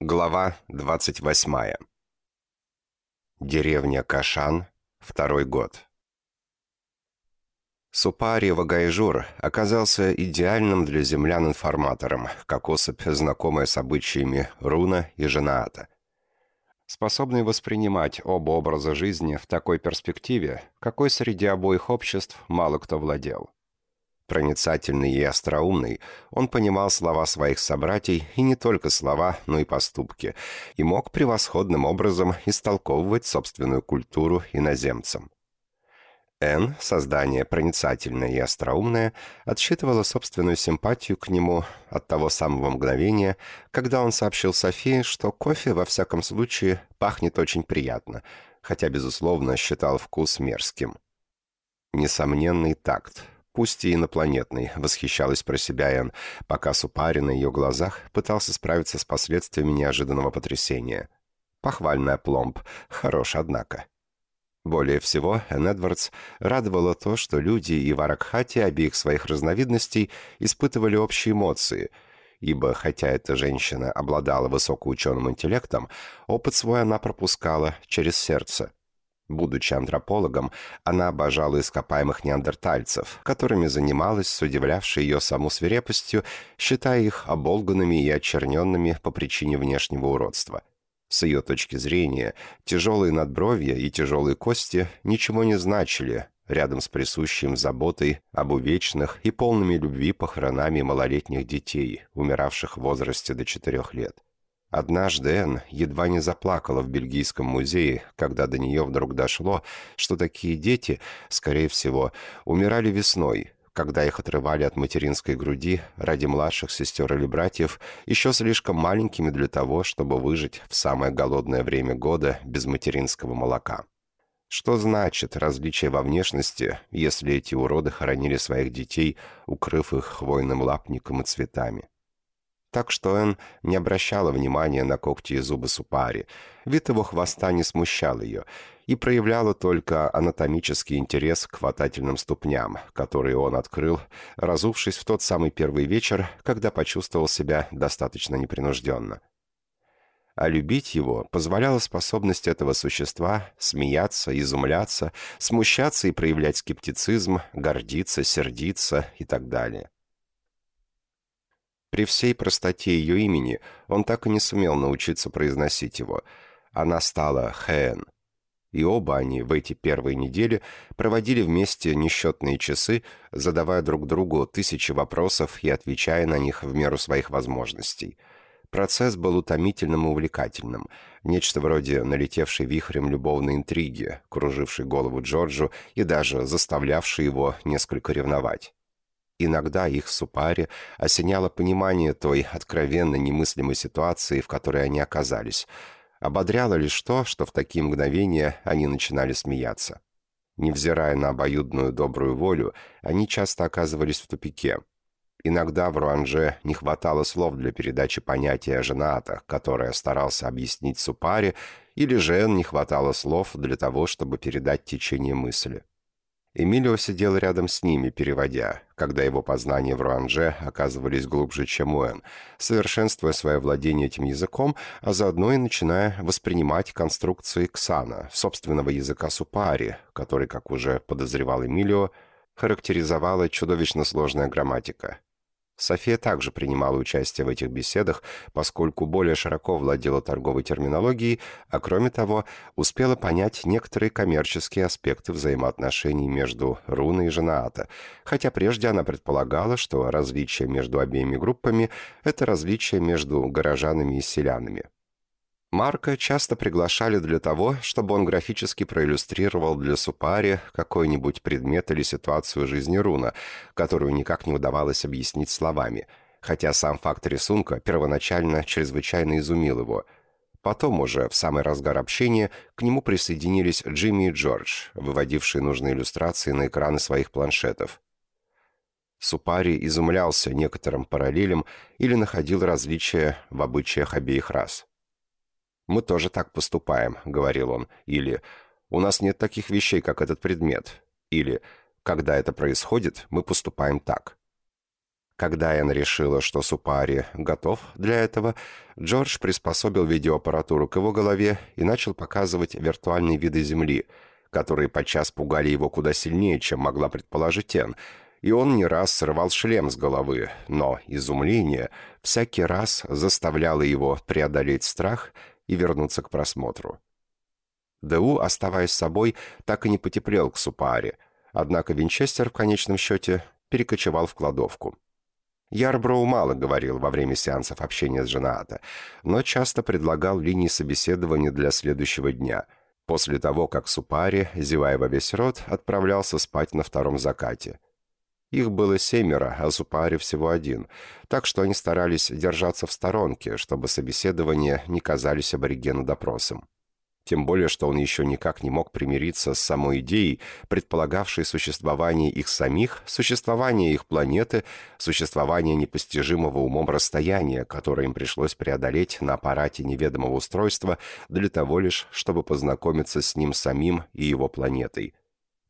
Глава 28. Деревня Кашан. Второй год. Супари Вагайжур оказался идеальным для землян информатором, как особь, знакомая с обычаями Руна и Женаата. Способный воспринимать оба образа жизни в такой перспективе, какой среди обоих обществ мало кто владел. Проницательный и остроумный, он понимал слова своих собратьей, и не только слова, но и поступки, и мог превосходным образом истолковывать собственную культуру иноземцам. Н, создание проницательное и остроумное, отсчитывала собственную симпатию к нему от того самого мгновения, когда он сообщил Софии, что кофе, во всяком случае, пахнет очень приятно, хотя, безусловно, считал вкус мерзким. Несомненный такт – пусть и инопланетный, восхищалась про себя Энн, пока Супари на ее глазах пытался справиться с последствиями неожиданного потрясения. Похвальная пломб, хорош, однако. Более всего, Энн Эдвардс радовало то, что люди и Варакхати обеих своих разновидностей испытывали общие эмоции, ибо, хотя эта женщина обладала высокоученым интеллектом, опыт свой она пропускала через сердце. Будучи антропологом, она обожала ископаемых неандертальцев, которыми занималась с удивлявшей ее саму свирепостью, считая их оболганными и очерненными по причине внешнего уродства. С ее точки зрения, тяжелые надбровья и тяжелые кости ничего не значили рядом с присущим заботой об увечных и полными любви похоронами малолетних детей, умиравших в возрасте до четырех лет. Однажды Энн едва не заплакала в Бельгийском музее, когда до нее вдруг дошло, что такие дети, скорее всего, умирали весной, когда их отрывали от материнской груди ради младших сестер или братьев, еще слишком маленькими для того, чтобы выжить в самое голодное время года без материнского молока. Что значит различие во внешности, если эти уроды хоронили своих детей, укрыв их хвойным лапником и цветами? Так что Энн не обращала внимания на когти и зубы Супари. Вид его хвоста не смущал ее и проявляла только анатомический интерес к хватательным ступням, которые он открыл, разувшись в тот самый первый вечер, когда почувствовал себя достаточно непринужденно. А любить его позволяла способность этого существа смеяться, изумляться, смущаться и проявлять скептицизм, гордиться, сердиться и так далее. При всей простоте ее имени он так и не сумел научиться произносить его. Она стала Хэн. И оба они в эти первые недели проводили вместе несчетные часы, задавая друг другу тысячи вопросов и отвечая на них в меру своих возможностей. Процесс был утомительным и увлекательным. Нечто вроде налетевшей вихрем любовной интриги, кружившей голову Джорджу и даже заставлявшей его несколько ревновать. Иногда их супаре осеняло понимание той откровенно немыслимой ситуации, в которой они оказались. Ободряло лишь то, что в такие мгновения они начинали смеяться. Невзирая на обоюдную добрую волю, они часто оказывались в тупике. Иногда в Руанже не хватало слов для передачи понятия о женатах, которое старался объяснить Супаре, или же не хватало слов для того, чтобы передать течение мысли. Эмилио сидел рядом с ними, переводя, когда его познания в Руанже оказывались глубже, чем у Эн, совершенствуя свое владение этим языком, а заодно и начиная воспринимать конструкции Ксана, собственного языка Супари, который, как уже подозревал Эмилио, характеризовала чудовищно сложная грамматика. София также принимала участие в этих беседах, поскольку более широко владела торговой терминологией, а кроме того, успела понять некоторые коммерческие аспекты взаимоотношений между Руной и Женаата, хотя прежде она предполагала, что различие между обеими группами – это различие между горожанами и селянами. Марка часто приглашали для того, чтобы он графически проиллюстрировал для Супари какой-нибудь предмет или ситуацию жизни Руна, которую никак не удавалось объяснить словами, хотя сам факт рисунка первоначально чрезвычайно изумил его. Потом уже, в самый разгар общения, к нему присоединились Джимми и Джордж, выводившие нужные иллюстрации на экраны своих планшетов. Супари изумлялся некоторым параллелям или находил различия в обычаях обеих рас. «Мы тоже так поступаем», — говорил он. Или «У нас нет таких вещей, как этот предмет». Или «Когда это происходит, мы поступаем так». Когда Энн решила, что Супари готов для этого, Джордж приспособил видеоаппаратуру к его голове и начал показывать виртуальные виды Земли, которые подчас пугали его куда сильнее, чем могла предположить Энн, и он не раз срывал шлем с головы, но изумление всякий раз заставляло его преодолеть страх и вернуться к просмотру. Д.У., оставаясь собой, так и не потеплел к Супаре, однако Винчестер в конечном счете перекочевал в кладовку. Ярброу мало говорил во время сеансов общения с Женаата, но часто предлагал линии собеседования для следующего дня, после того, как Супари, зевая во весь рот, отправлялся спать на втором закате. Их было семеро, а Супари всего один, так что они старались держаться в сторонке, чтобы собеседования не казались аборигену допросом. Тем более, что он еще никак не мог примириться с самой идеей, предполагавшей существование их самих, существование их планеты, существование непостижимого умом расстояния, которое им пришлось преодолеть на аппарате неведомого устройства для того лишь, чтобы познакомиться с ним самим и его планетой.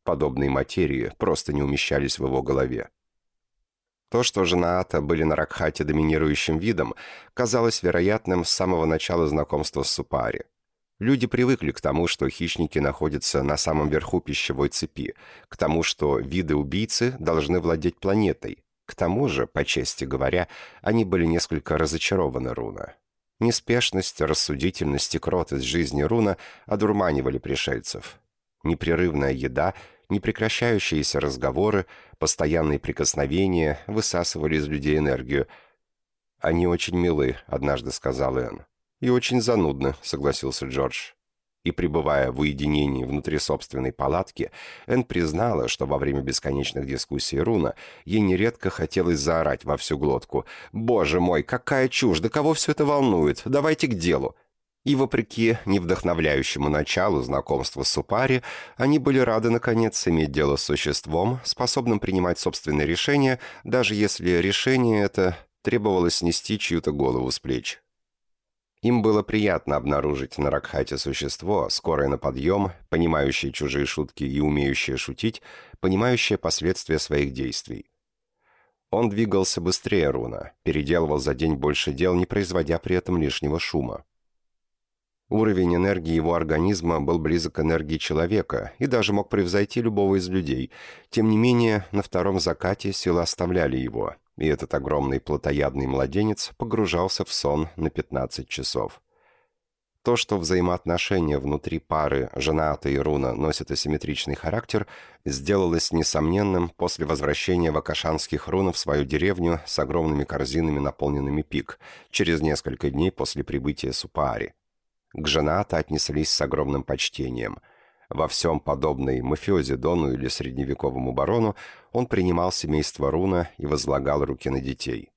Подобные материи просто не умещались в его голове. То, что Женаата были на Ракхате доминирующим видом, казалось вероятным с самого начала знакомства с Супари. Люди привыкли к тому, что хищники находятся на самом верху пищевой цепи, к тому, что виды убийцы должны владеть планетой. К тому же, по чести говоря, они были несколько разочарованы Руна. Неспешность, рассудительность и кротость жизни Руна одурманивали пришельцев. Непрерывная еда, непрекращающиеся разговоры, постоянные прикосновения высасывали из людей энергию. «Они очень милы», — однажды сказал Энн. «И очень занудно», — согласился Джордж. И пребывая в уединении внутри собственной палатки, Энн признала, что во время бесконечных дискуссий Руна ей нередко хотелось заорать во всю глотку. «Боже мой, какая чушь! Да кого все это волнует? Давайте к делу!» И вопреки невдохновляющему началу знакомства с Супари, они были рады, наконец, иметь дело с существом, способным принимать собственные решения, даже если решение это требовалось снести чью-то голову с плеч. Им было приятно обнаружить на Ракхате существо, скорое на подъем, понимающее чужие шутки и умеющее шутить, понимающее последствия своих действий. Он двигался быстрее Руна, переделывал за день больше дел, не производя при этом лишнего шума. Уровень энергии его организма был близок к энергии человека и даже мог превзойти любого из людей. Тем не менее, на втором закате силы оставляли его, и этот огромный плотоядный младенец погружался в сон на 15 часов. То, что взаимоотношения внутри пары Женаата и Руна носят асимметричный характер, сделалось несомненным после возвращения вакашанских рунов в свою деревню с огромными корзинами, наполненными пик, через несколько дней после прибытия Супаари. К Женаата отнеслись с огромным почтением – во всем подобной мафиози Дону или средневековому барону он принимал семейство Руна и возлагал руки на детей.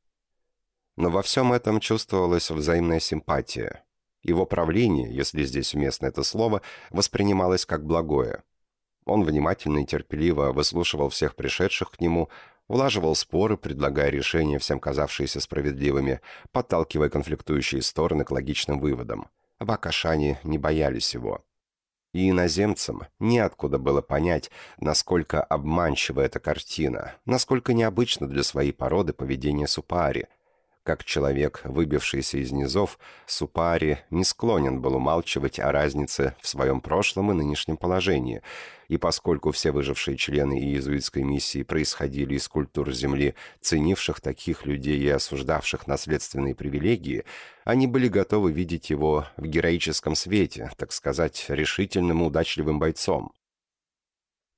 Но во всем этом чувствовалась взаимная симпатия. Его правление, если здесь уместно это слово, воспринималось как благое. Он внимательно и терпеливо выслушивал всех пришедших к нему, влаживал споры, предлагая решения, всем казавшиеся справедливыми, подталкивая конфликтующие стороны к логичным выводам. В Акашане не боялись его и иноземцам неоткуда было понять, насколько обманчива эта картина, насколько необычно для своей породы поведение Супари. Как человек, выбившийся из низов, Супари не склонен был умалчивать о разнице в своем прошлом и нынешнем положении – и поскольку все выжившие члены иезуитской миссии происходили из культур Земли, ценивших таких людей и осуждавших наследственные привилегии, они были готовы видеть его в героическом свете, так сказать, решительным и удачливым бойцом.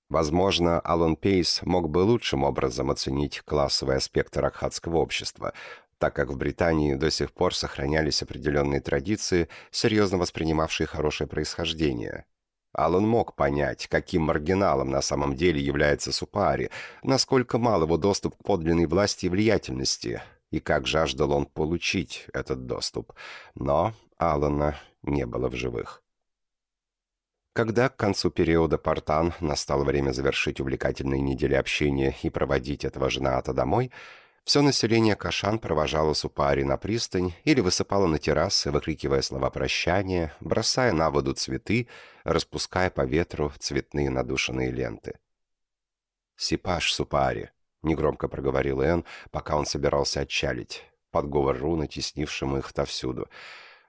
Возможно, Алан Пейс мог бы лучшим образом оценить классовые аспекты ракхатского общества, так как в Британии до сих пор сохранялись определенные традиции, серьезно воспринимавшие хорошее происхождение. Алан мог понять, каким маргиналом на самом деле является Супари, насколько мал его доступ к подлинной власти и влиятельности, и как жаждал он получить этот доступ. Но Алана не было в живых. Когда к концу периода Портан настало время завершить увлекательные недели общения и проводить этого жената домой, все население Кашан провожало Супари на пристань или высыпало на террасы, выкрикивая слова прощания, бросая на воду цветы, распуская по ветру цветные надушенные ленты. «Сипаш Супари», — негромко проговорил Энн, пока он собирался отчалить, подговор руны, теснившим их отовсюду.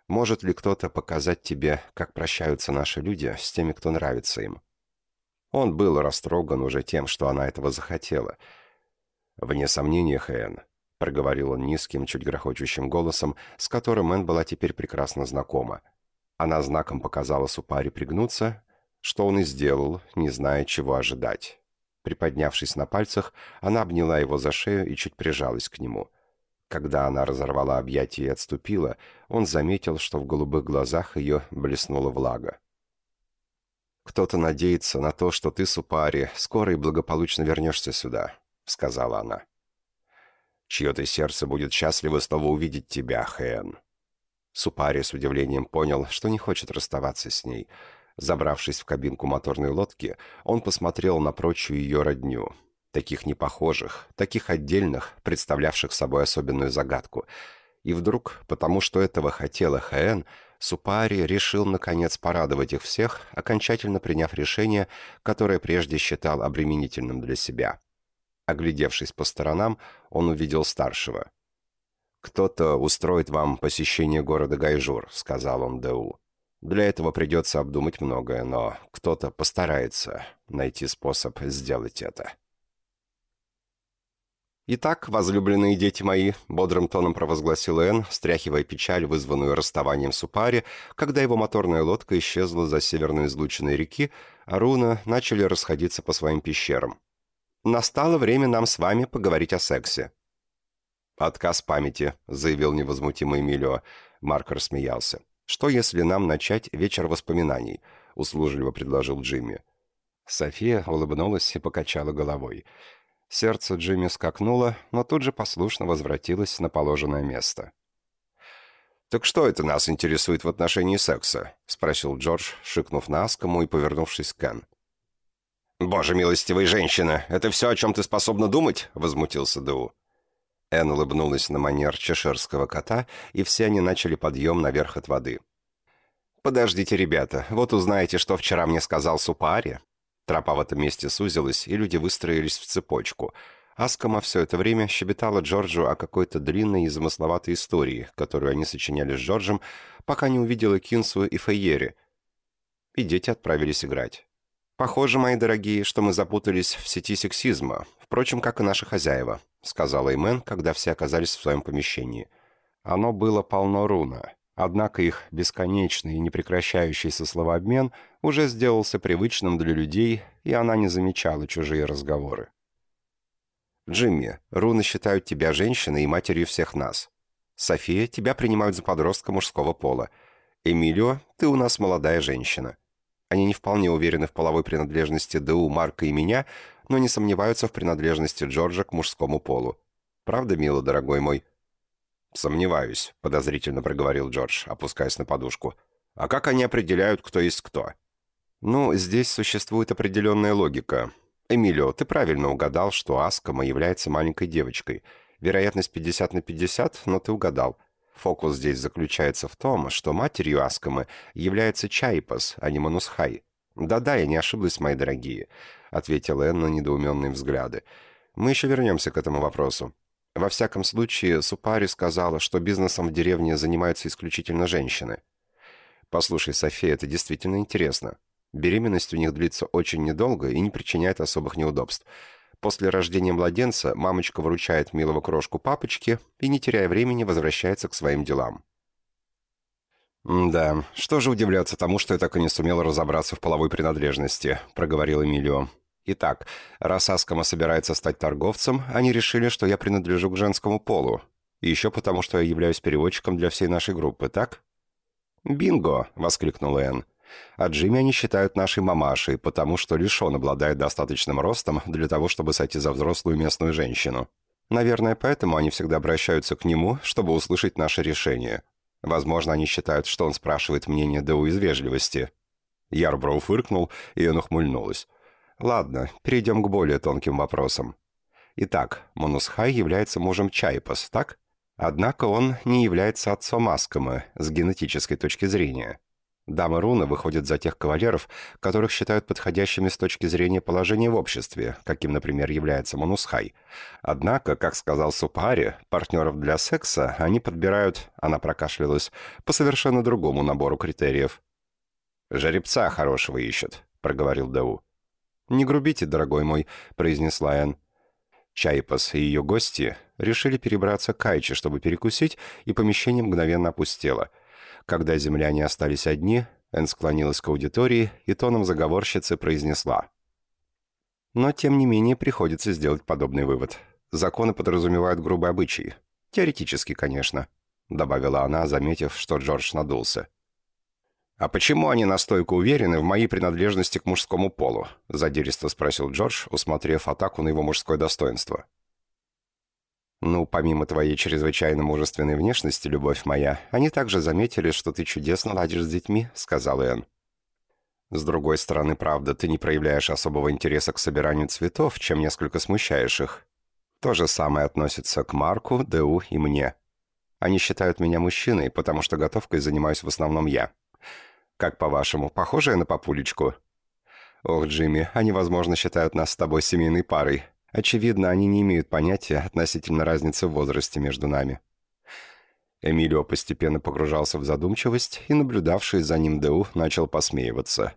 «Может ли кто-то показать тебе, как прощаются наши люди с теми, кто нравится им?» Он был растроган уже тем, что она этого захотела. «Вне сомнения, Хэн», — проговорил он низким, чуть грохочущим голосом, с которым Энн была теперь прекрасно знакома. Она знаком показала Супаре пригнуться, что он и сделал, не зная, чего ожидать. Приподнявшись на пальцах, она обняла его за шею и чуть прижалась к нему. Когда она разорвала объятия и отступила, он заметил, что в голубых глазах ее блеснула влага. «Кто-то надеется на то, что ты, Супари, скоро и благополучно вернешься сюда», — сказала она. «Чье-то сердце будет счастливо снова увидеть тебя, Хэн». Супари с удивлением понял, что не хочет расставаться с ней — Забравшись в кабинку моторной лодки, он посмотрел на прочую ее родню. Таких непохожих, таких отдельных, представлявших собой особенную загадку. И вдруг, потому что этого хотела ХН, Супари решил, наконец, порадовать их всех, окончательно приняв решение, которое прежде считал обременительным для себя. Оглядевшись по сторонам, он увидел старшего. «Кто-то устроит вам посещение города Гайжур», — сказал он Дэу. Для этого придется обдумать многое, но кто-то постарается найти способ сделать это. «Итак, возлюбленные дети мои», — бодрым тоном провозгласил Энн, стряхивая печаль, вызванную расставанием с Упари, когда его моторная лодка исчезла за северной излученной реки, а руна начали расходиться по своим пещерам. «Настало время нам с вами поговорить о сексе». «Отказ памяти», — заявил невозмутимый Эмилио. Марк рассмеялся. «Что, если нам начать вечер воспоминаний?» — услужливо предложил Джимми. София улыбнулась и покачала головой. Сердце Джимми скакнуло, но тут же послушно возвратилось на положенное место. «Так что это нас интересует в отношении секса?» — спросил Джордж, шикнув на Аскому и повернувшись к Кен. «Боже милостивый женщина, это все, о чем ты способна думать?» — возмутился Ду. Энн улыбнулась на манер чешерского кота, и все они начали подъем наверх от воды. «Подождите, ребята, вот узнаете, что вчера мне сказал Супаари». Тропа в этом месте сузилась, и люди выстроились в цепочку. Аскома все это время щебетала Джорджу о какой-то длинной и замысловатой истории, которую они сочиняли с Джорджем, пока не увидела Кинсу и Фейери. И дети отправились играть. «Похоже, мои дорогие, что мы запутались в сети сексизма, впрочем, как и наши хозяева», — сказала Эймен, когда все оказались в своем помещении. Оно было полно руна, однако их бесконечный и непрекращающийся словообмен уже сделался привычным для людей, и она не замечала чужие разговоры. «Джимми, руны считают тебя женщиной и матерью всех нас. София, тебя принимают за подростка мужского пола. Эмилио, ты у нас молодая женщина. Они не вполне уверены в половой принадлежности Ду, Марка и меня, но не сомневаются в принадлежности Джорджа к мужскому полу. Правда, мило, дорогой мой?» «Сомневаюсь», — подозрительно проговорил Джордж, опускаясь на подушку. «А как они определяют, кто есть кто?» «Ну, здесь существует определенная логика. Эмилио, ты правильно угадал, что Аскома является маленькой девочкой. Вероятность 50 на 50, но ты угадал. Фокус здесь заключается в том, что матерью Аскомы является Чайпас, а не Манусхай. «Да-да, я не ошиблась, мои дорогие», — ответила Энн на недоуменные взгляды. «Мы еще вернемся к этому вопросу. Во всяком случае, Супари сказала, что бизнесом в деревне занимаются исключительно женщины. Послушай, София, это действительно интересно. Беременность у них длится очень недолго и не причиняет особых неудобств. После рождения младенца мамочка вручает милого крошку папочке и, не теряя времени, возвращается к своим делам. «Да, что же удивляться тому, что я так и не сумел разобраться в половой принадлежности», — проговорил Эмилио. «Итак, раз Аскома собирается стать торговцем, они решили, что я принадлежу к женскому полу. И еще потому, что я являюсь переводчиком для всей нашей группы, так?» «Бинго!» — воскликнул Энн. А Джимми они считают нашей мамашей, потому что лишь он обладает достаточным ростом для того, чтобы сойти за взрослую местную женщину. Наверное, поэтому они всегда обращаются к нему, чтобы услышать наше решение. Возможно, они считают, что он спрашивает мнение Дэу из вежливости. Ярброу фыркнул, и он ухмыльнулась. Ладно, перейдем к более тонким вопросам. Итак, Монусхай является мужем Чайпас, так? Однако он не является отцом Аскома с генетической точки зрения. Дамы руна выходят за тех кавалеров, которых считают подходящими с точки зрения положения в обществе, каким, например, является Манусхай. Однако, как сказал Супари, партнеров для секса они подбирают, она прокашлялась, по совершенно другому набору критериев. «Жеребца хорошего ищут», — проговорил Дау. «Не грубите, дорогой мой», — произнесла Энн. Чайпас и ее гости решили перебраться к Айче, чтобы перекусить, и помещение мгновенно опустело — когда земляне остались одни, Энн склонилась к аудитории и тоном заговорщицы произнесла. Но, тем не менее, приходится сделать подобный вывод. Законы подразумевают грубые обычаи. Теоретически, конечно, добавила она, заметив, что Джордж надулся. «А почему они настойко уверены в моей принадлежности к мужскому полу?» – задиристо спросил Джордж, усмотрев атаку на его мужское достоинство. «Ну, помимо твоей чрезвычайно мужественной внешности, любовь моя, они также заметили, что ты чудесно ладишь с детьми», — сказал Энн. «С другой стороны, правда, ты не проявляешь особого интереса к собиранию цветов, чем несколько смущаешь их. То же самое относится к Марку, Дэу и мне. Они считают меня мужчиной, потому что готовкой занимаюсь в основном я. Как по-вашему, похожая на папулечку?» «Ох, Джимми, они, возможно, считают нас с тобой семейной парой, Очевидно, они не имеют понятия относительно разницы в возрасте между нами. Эмилио постепенно погружался в задумчивость, и наблюдавший за ним Деу начал посмеиваться.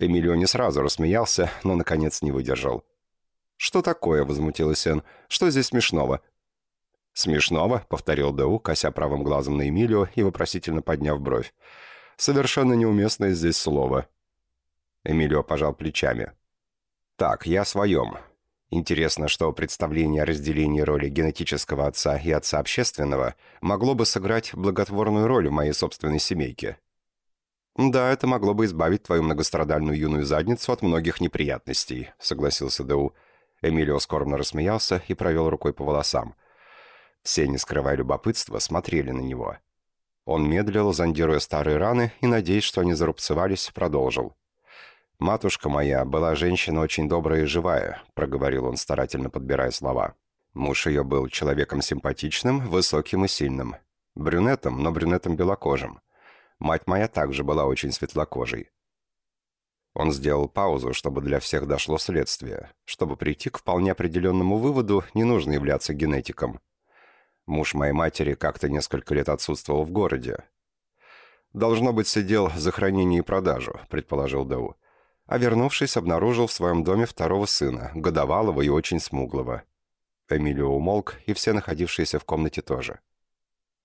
Эмилио не сразу рассмеялся, но, наконец, не выдержал. «Что такое?» — возмутилась Энн. «Что здесь смешного?» «Смешного?» — повторил Деу, кося правым глазом на Эмилио и вопросительно подняв бровь. «Совершенно неуместное здесь слово». Эмилио пожал плечами. «Так, я о своем. Интересно, что представление о разделении роли генетического отца и отца общественного могло бы сыграть благотворную роль в моей собственной семейке. «Да, это могло бы избавить твою многострадальную юную задницу от многих неприятностей», — согласился Дэу. Эмилио скорбно рассмеялся и провел рукой по волосам. Все, не скрывая любопытства, смотрели на него. Он медлил, зондируя старые раны, и, надеясь, что они зарубцевались, продолжил. «Матушка моя была женщина очень добрая и живая», — проговорил он, старательно подбирая слова. Муж ее был человеком симпатичным, высоким и сильным. Брюнетом, но брюнетом белокожим. Мать моя также была очень светлокожей. Он сделал паузу, чтобы для всех дошло следствие. Чтобы прийти к вполне определенному выводу, не нужно являться генетиком. Муж моей матери как-то несколько лет отсутствовал в городе. «Должно быть, сидел за хранение и продажу», — предположил Дау а вернувшись, обнаружил в своем доме второго сына, годовалого и очень смуглого. Эмилио умолк, и все находившиеся в комнате тоже.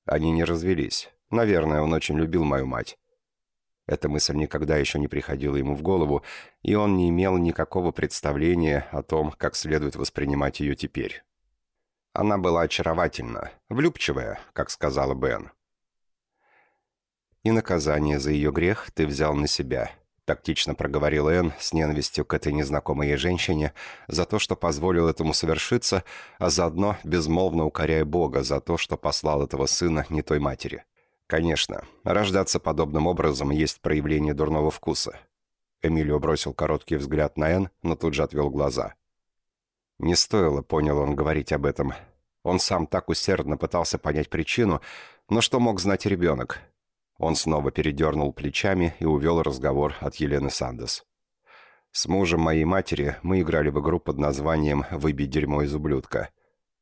Они не развелись. Наверное, он очень любил мою мать. Эта мысль никогда еще не приходила ему в голову, и он не имел никакого представления о том, как следует воспринимать ее теперь. Она была очаровательна, влюбчивая, как сказала Бен. И наказание за ее грех ты взял на себя — Тактично проговорил Энн с ненавистью к этой незнакомой ей женщине за то, что позволил этому совершиться, а заодно безмолвно укоряя Бога за то, что послал этого сына не той матери. Конечно, рождаться подобным образом есть проявление дурного вкуса. Эмилио бросил короткий взгляд на Энн, но тут же отвел глаза. Не стоило, понял он, говорить об этом. Он сам так усердно пытался понять причину, но что мог знать ребенок? Он снова передернул плечами и увел разговор от Елены Сандес. «С мужем моей матери мы играли в игру под названием «Выбей дерьмо из ублюдка».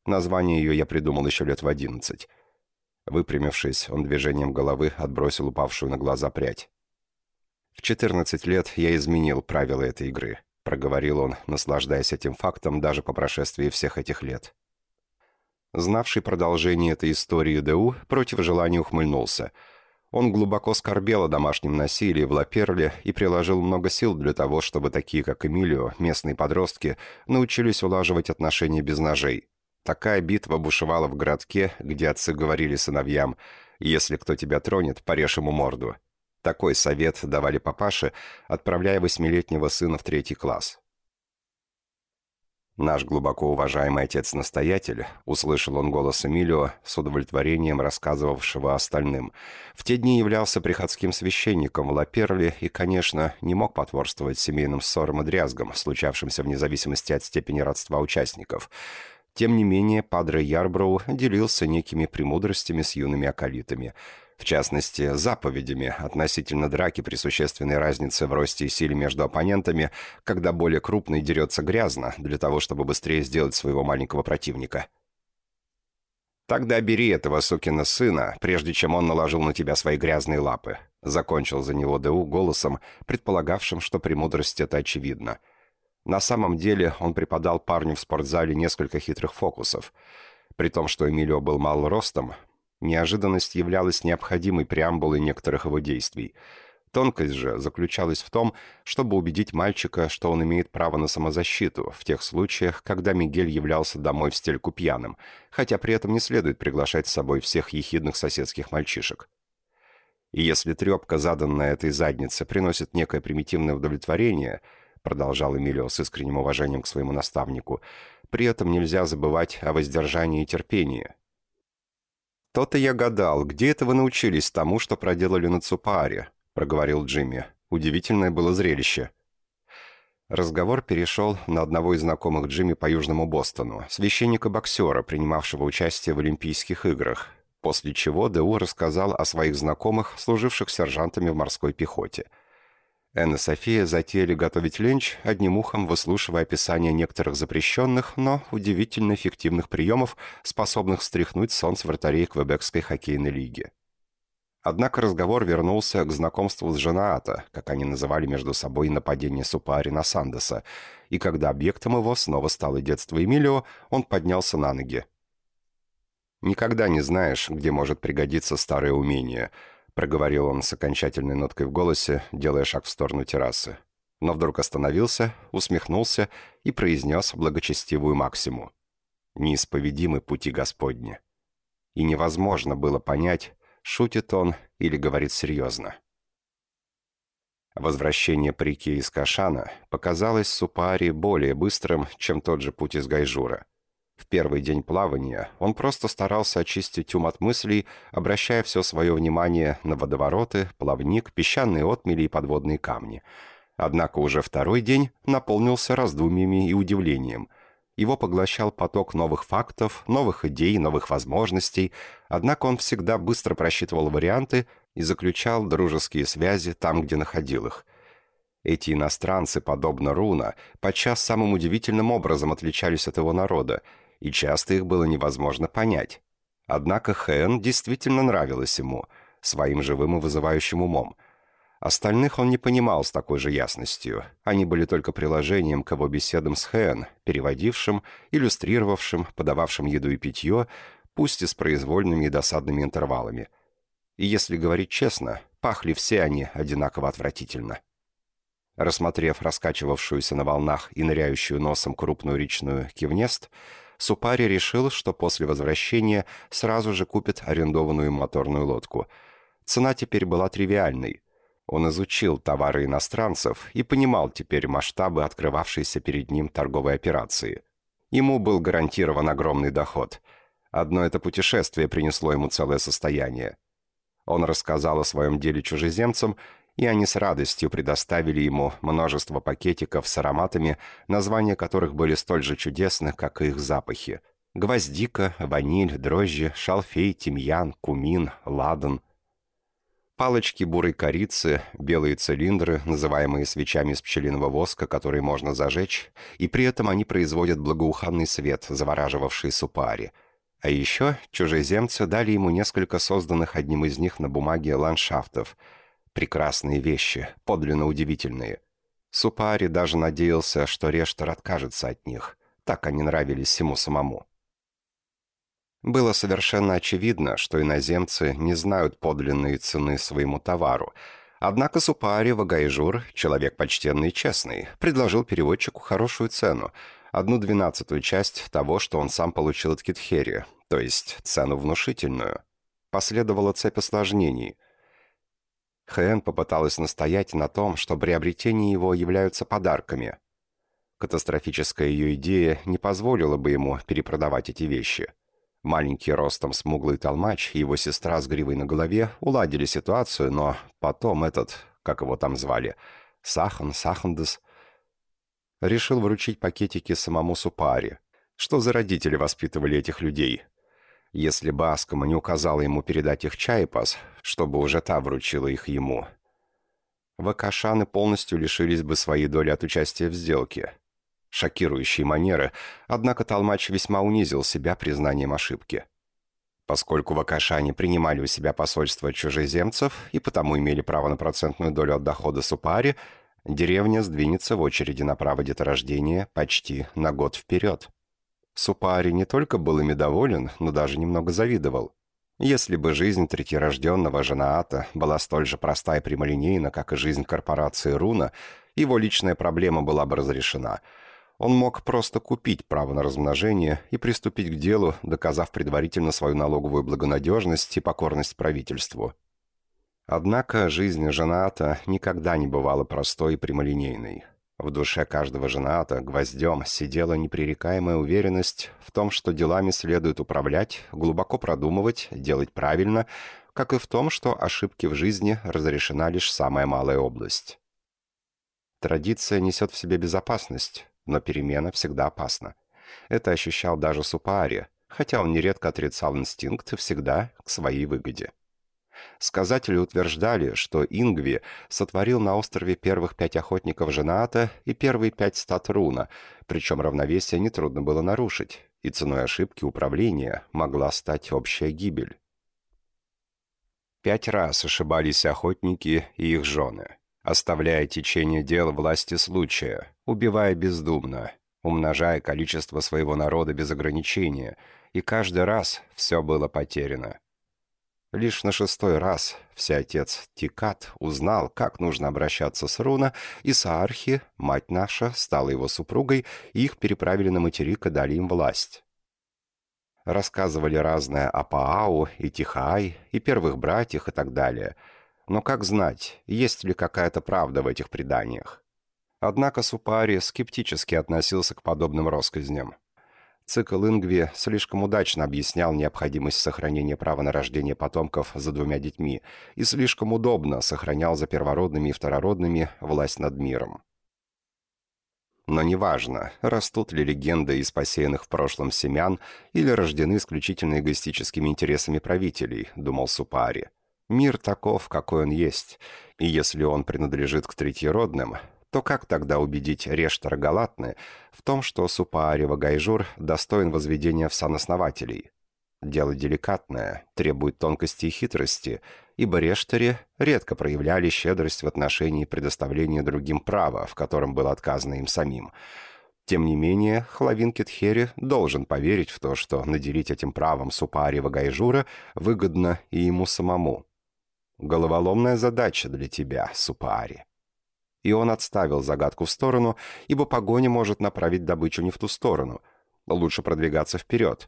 Название ее я придумал еще лет в одиннадцать. Выпрямившись, он движением головы отбросил упавшую на глаза прядь. «В четырнадцать лет я изменил правила этой игры», — проговорил он, наслаждаясь этим фактом даже по прошествии всех этих лет. Знавший продолжение этой истории Д.У. против желания ухмыльнулся — он глубоко скорбел о домашнем насилии в Лаперле и приложил много сил для того, чтобы такие, как Эмилио, местные подростки, научились улаживать отношения без ножей. Такая битва бушевала в городке, где отцы говорили сыновьям «Если кто тебя тронет, порежь ему морду». Такой совет давали папаше, отправляя восьмилетнего сына в третий класс. «Наш глубоко уважаемый отец-настоятель», — услышал он голос Эмилио с удовлетворением рассказывавшего остальным, в те дни являлся приходским священником в Лаперле и, конечно, не мог потворствовать семейным ссорам и дрязгам, случавшимся вне зависимости от степени родства участников. Тем не менее, Падре Ярброу делился некими премудростями с юными околитами. В частности, заповедями относительно драки при существенной разнице в росте и силе между оппонентами, когда более крупный дерется грязно, для того, чтобы быстрее сделать своего маленького противника. «Тогда бери этого сукина сына, прежде чем он наложил на тебя свои грязные лапы», закончил за него Д.У. голосом, предполагавшим, что премудрость это очевидно. На самом деле он преподал парню в спортзале несколько хитрых фокусов. При том, что Эмилио был мал ростом, неожиданность являлась необходимой преамбулой некоторых его действий – Тонкость же заключалась в том, чтобы убедить мальчика, что он имеет право на самозащиту в тех случаях, когда Мигель являлся домой в стельку пьяным, хотя при этом не следует приглашать с собой всех ехидных соседских мальчишек. И если трепка, заданная этой заднице, приносит некое примитивное удовлетворение, продолжал Эмилио с искренним уважением к своему наставнику, при этом нельзя забывать о воздержании и терпении. То-то я гадал, где это вы научились тому, что проделали на Цупааре, проговорил Джимми. Удивительное было зрелище. Разговор перешел на одного из знакомых Джимми по Южному Бостону, священника-боксера, принимавшего участие в Олимпийских играх, после чего Д.У. рассказал о своих знакомых, служивших сержантами в морской пехоте. Энн и София затеяли готовить ленч, одним ухом выслушивая описание некоторых запрещенных, но удивительно эффективных приемов, способных стряхнуть сон с вратарей Квебекской хоккейной лиги. Однако разговор вернулся к знакомству с Женаата, как они называли между собой нападение Супари на Сандеса, и когда объектом его снова стало детство Эмилио, он поднялся на ноги. «Никогда не знаешь, где может пригодиться старое умение», проговорил он с окончательной ноткой в голосе, делая шаг в сторону террасы. Но вдруг остановился, усмехнулся и произнес благочестивую максиму. «Неисповедимы пути Господни». И невозможно было понять, шутит он или говорит серьезно. Возвращение по реке из Кашана показалось Супари более быстрым, чем тот же путь из Гайжура. В первый день плавания он просто старался очистить ум от мыслей, обращая все свое внимание на водовороты, плавник, песчаные отмели и подводные камни. Однако уже второй день наполнился раздумьями и удивлением – его поглощал поток новых фактов, новых идей, новых возможностей, однако он всегда быстро просчитывал варианты и заключал дружеские связи там, где находил их. Эти иностранцы, подобно Руна, подчас самым удивительным образом отличались от его народа, и часто их было невозможно понять. Однако Хэн действительно нравилась ему, своим живым и вызывающим умом – Остальных он не понимал с такой же ясностью. Они были только приложением к его беседам с Хэн, переводившим, иллюстрировавшим, подававшим еду и питье, пусть и с произвольными и досадными интервалами. И если говорить честно, пахли все они одинаково отвратительно. Рассмотрев раскачивавшуюся на волнах и ныряющую носом крупную речную кивнест, Супари решил, что после возвращения сразу же купит арендованную моторную лодку. Цена теперь была тривиальной, он изучил товары иностранцев и понимал теперь масштабы открывавшейся перед ним торговой операции. Ему был гарантирован огромный доход. Одно это путешествие принесло ему целое состояние. Он рассказал о своем деле чужеземцам, и они с радостью предоставили ему множество пакетиков с ароматами, названия которых были столь же чудесны, как и их запахи. Гвоздика, ваниль, дрожжи, шалфей, тимьян, кумин, ладан – Палочки бурой корицы, белые цилиндры, называемые свечами из пчелиного воска, которые можно зажечь, и при этом они производят благоуханный свет, завораживавший супари. А еще чужеземцы дали ему несколько созданных одним из них на бумаге ландшафтов. Прекрасные вещи, подлинно удивительные. Супари даже надеялся, что Рештор откажется от них. Так они нравились ему самому. Было совершенно очевидно, что иноземцы не знают подлинной цены своему товару. Однако Супари Вагайжур, человек почтенный и честный, предложил переводчику хорошую цену, одну двенадцатую часть того, что он сам получил от Китхери, то есть цену внушительную. Последовала цепь осложнений. Хэн попыталась настоять на том, что приобретения его являются подарками. Катастрофическая ее идея не позволила бы ему перепродавать эти вещи – Маленький ростом смуглый толмач и его сестра с гривой на голове уладили ситуацию, но потом этот, как его там звали, Сахан, Сахандес, решил вручить пакетики самому Супари. Что за родители воспитывали этих людей? Если бы Аскома не указала ему передать их Чайпас, чтобы уже та вручила их ему, Вакашаны полностью лишились бы своей доли от участия в сделке. Шокирующие манеры, однако Толмач весьма унизил себя признанием ошибки. Поскольку Вакашане принимали у себя посольство чужеземцев и потому имели право на процентную долю от дохода Супари, деревня сдвинется в очереди на право деторождения почти на год вперед. Супари не только был ими доволен, но даже немного завидовал. Если бы жизнь третьерожденного Жанаата была столь же проста и прямолинейна, как и жизнь корпорации Руна, его личная проблема была бы разрешена. Он мог просто купить право на размножение и приступить к делу, доказав предварительно свою налоговую благонадежность и покорность правительству. Однако жизнь Жанаата никогда не бывала простой и прямолинейной. В душе каждого жената гвоздем сидела непререкаемая уверенность в том, что делами следует управлять, глубоко продумывать, делать правильно, как и в том, что ошибки в жизни разрешена лишь самая малая область. Традиция несет в себе безопасность, но перемена всегда опасна. Это ощущал даже Супаари, хотя он нередко отрицал инстинкт всегда к своей выгоде. Сказатели утверждали, что Ингви сотворил на острове первых пять охотников Женаата и первые пять стат Руна, причем равновесие нетрудно было нарушить, и ценой ошибки управления могла стать общая гибель. Пять раз ошибались охотники и их жены, оставляя течение дел власти случая, убивая бездумно, умножая количество своего народа без ограничения, и каждый раз все было потеряно. Лишь на шестой раз всеотец Тикат узнал, как нужно обращаться с Руна, и Саархи, мать наша, стала его супругой, и их переправили на материк и дали им власть. Рассказывали разное о Паау и Тихай, и первых братьях и так далее. Но как знать, есть ли какая-то правда в этих преданиях? Однако Супари скептически относился к подобным россказням. Цикл Ингви слишком удачно объяснял необходимость сохранения права на рождение потомков за двумя детьми и слишком удобно сохранял за первородными и второродными власть над миром. Но неважно, растут ли легенды из посеянных в прошлом семян или рождены исключительно эгоистическими интересами правителей, думал Супари. Мир таков, какой он есть, и если он принадлежит к третьеродным, то как тогда убедить Рештора Галатны в том, что Супаарева Гайжур достоин возведения в сан основателей? Дело деликатное, требует тонкости и хитрости, ибо Рештори редко проявляли щедрость в отношении предоставления другим права, в котором было отказано им самим. Тем не менее, Хлавин Кетхери должен поверить в то, что наделить этим правом Супаарева Гайжура выгодно и ему самому. Головоломная задача для тебя, Супаари и он отставил загадку в сторону, ибо погоня может направить добычу не в ту сторону. Лучше продвигаться вперед.